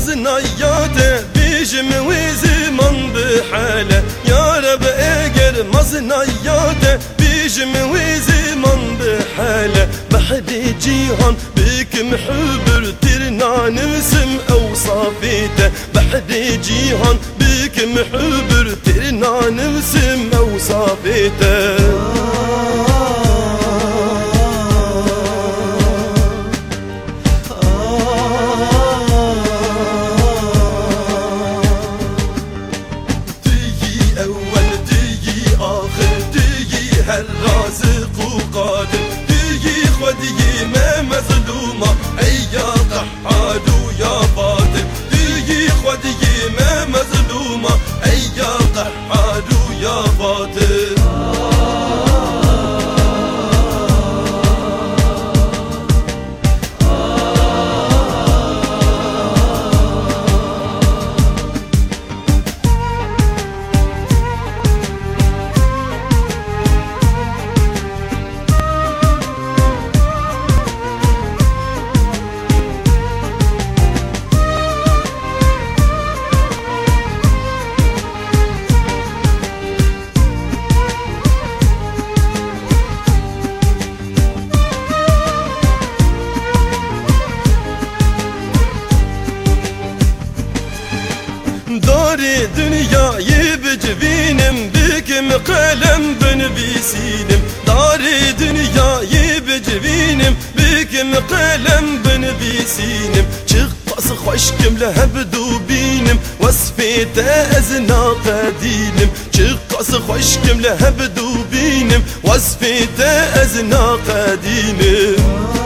ناز اياته بيجم وزمان بحاله. يا رب اجر ماز اياته بيجم وزمان بحاله. بحب جيهان بك محبر ترنا أو أوصافيته. بحب جيهان بك محبر ترنا أو أوصافيته. yok. beri dünyayı becivinim Bikim kalem ben bisinim Dari dünyayı becivinim Bikim kalem ben bisinim Çıkması hoş kimle hep dubinim Vasfete ezna kadilim Çıkması hoş kimle hep dubinim Vasfete ezna kadilim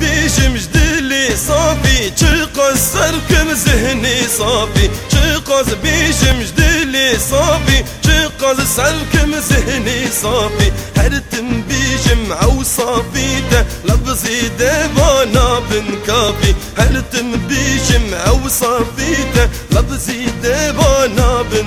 بيجم جدلي صافي قص سركم ذهني صافي. قص بيجم جدلي صافي قص سركم ذهني صافي. هرتم عو صافيته لبزي ديوانا بن كافي. هرتم عو صافيته لبزي ديوانا بن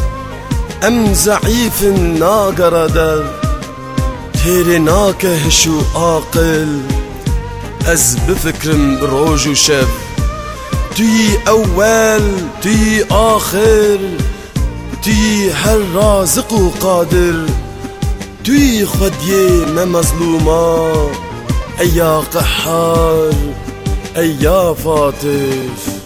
أم زعيف ناقردر تيري ناكه شو عاقل أز بفكرم روج وشب تي أول تي آخر. تي هر رازق وقادر تي خديه ما مظلومة. ايا قحار أيا فاطف